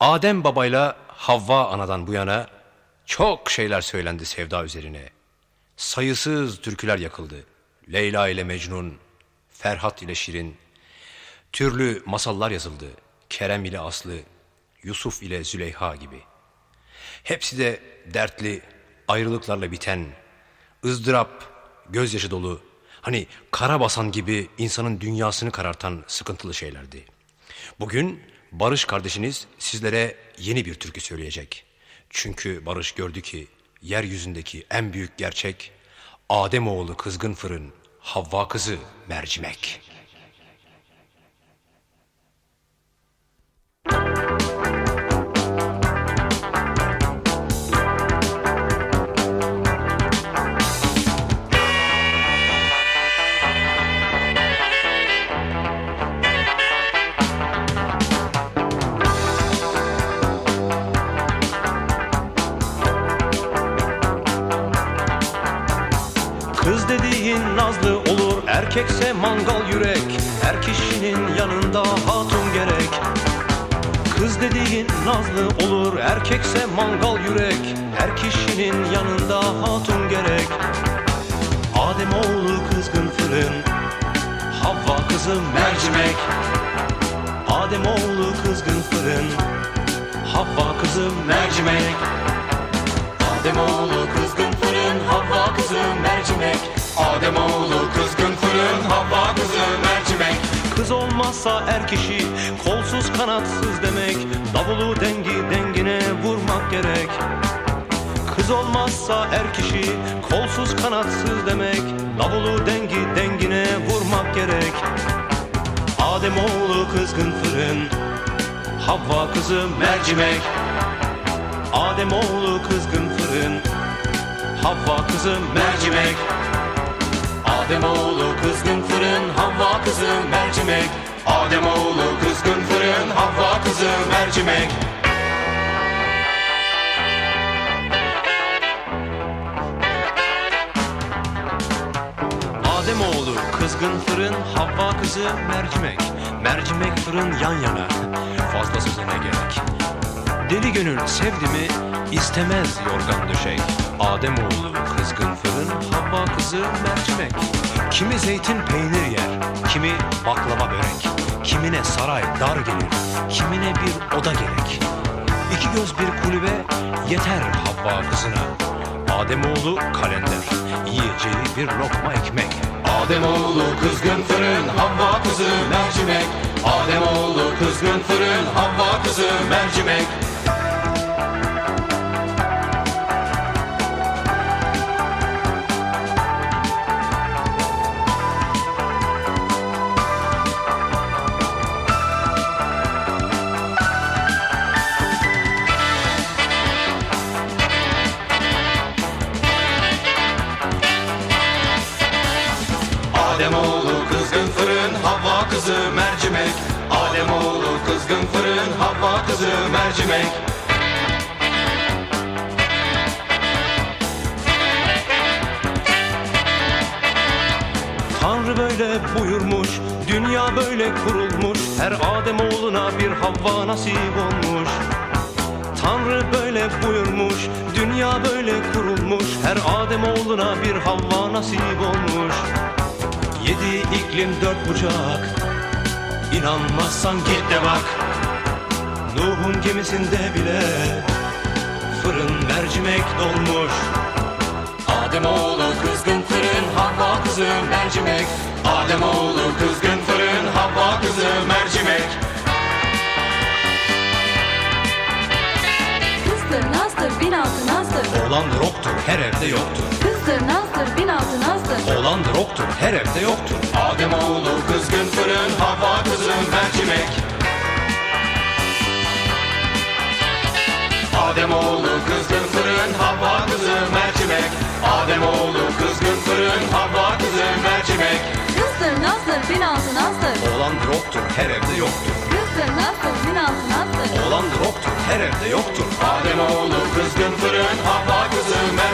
Adem babayla Havva anadan bu yana çok şeyler söylendi sevda üzerine. Sayısız türküler yakıldı. Leyla ile Mecnun, Ferhat ile Şirin, türlü masallar yazıldı. Kerem ile Aslı, Yusuf ile Züleyha gibi. Hepsi de dertli, ayrılıklarla biten, ızdırap, gözyaşı dolu, hani kara basan gibi insanın dünyasını karartan sıkıntılı şeylerdi. Bugün Barış kardeşiniz sizlere yeni bir türkü söyleyecek. Çünkü Barış gördü ki yeryüzündeki en büyük gerçek Ademoğlu kızgın fırın, Havva kızı mercimek. Kız dediğin nazlı olur Erkekse mangal yürek. Her kişinin yanında hatun gerek. Kız dediğin nazlı olur Erkekse mangal yürek. Her kişinin yanında hatun gerek. Adem oğlu kızgın fırın Havva kızı mercimek. Adem oğlu kızgın fırın Havva kızı mercimek. Ademoğlu kızgın mercimek. Ademoğlu kızgın fırın Havva kızı mercimek. Kız olmazsa er kişi kolsuz kanatsız demek. Davulu dengi dengine vurmak gerek. Kız olmazsa er kişi kolsuz kanatsız demek. Davulu dengi dengine vurmak gerek. Ademoğlu kızgın fırın Havva kızı mercimek. Ademoğlu kızgın fırın Havva kızı mercimek. Ademoğlu kızgın fırın Havva kızı mercimek. Ademoğlu kızgın fırın Havva kızı mercimek. Ademoğlu kızgın fırın Havva kızı mercimek. Mercimek fırın yan yana. Fazla söze ne gerek Deli gönül sevdi mi istemez yorgan döşek. Ademoğlu kızgın fırın Havva kızı mercimek. Kimi zeytin peynir yer Kimi baklava börek. Kimine saray dar gelir Kimine bir oda gerek. İki göz bir kulübe yeter Havva kızına. Ademoğlu kalender Yiyeceği bir lokma ekmek. Ademoğlu kızgın fırın Havva kızı mercimek. Ademoğlu kızgın fırın Havva kızı mercimek Ademoğlu kızgın fırın Havva kızı mercimek. Ademoğlu kızgın fırın Havva kızı mercimek. Tanrı böyle buyurmuş Dünya böyle kurulmuş. Her Adem oğluna bir Havva nasip olmuş. Tanrı böyle buyurmuş Dünya böyle kurulmuş. Her Adem oğluna bir Havva nasip olmuş Yedi iklim dört bucak. İnanmazsan git de bak. Nuh'un gemisinde bile Fırın mercimek dolmuş. Ademoğlu kızgın fırın Havva kızı mercimek. Ademoğlu kızgın fırın Havva kızı mercimek. Kızdır nazdır bin altı nazdır. Olan roktur her evde yoktur. Kızdır nazdır bin altı nazdır Olan roktur her evde yoktur. Ademoğlu kızgın fırın Havva kızı mercimek Ademoğlu kızgın fırın Havva kızı mercimek Ademoğlu kızgın fırın Havva kızı mercimek Kızdır nazdır bin altı nazdır. Olan roktur her evde yoktur. Kızdır nazdır bin altı nazdır. Olan roktur her evde yoktur. Ademoğlu kızgın fırın Havva kızı mercimek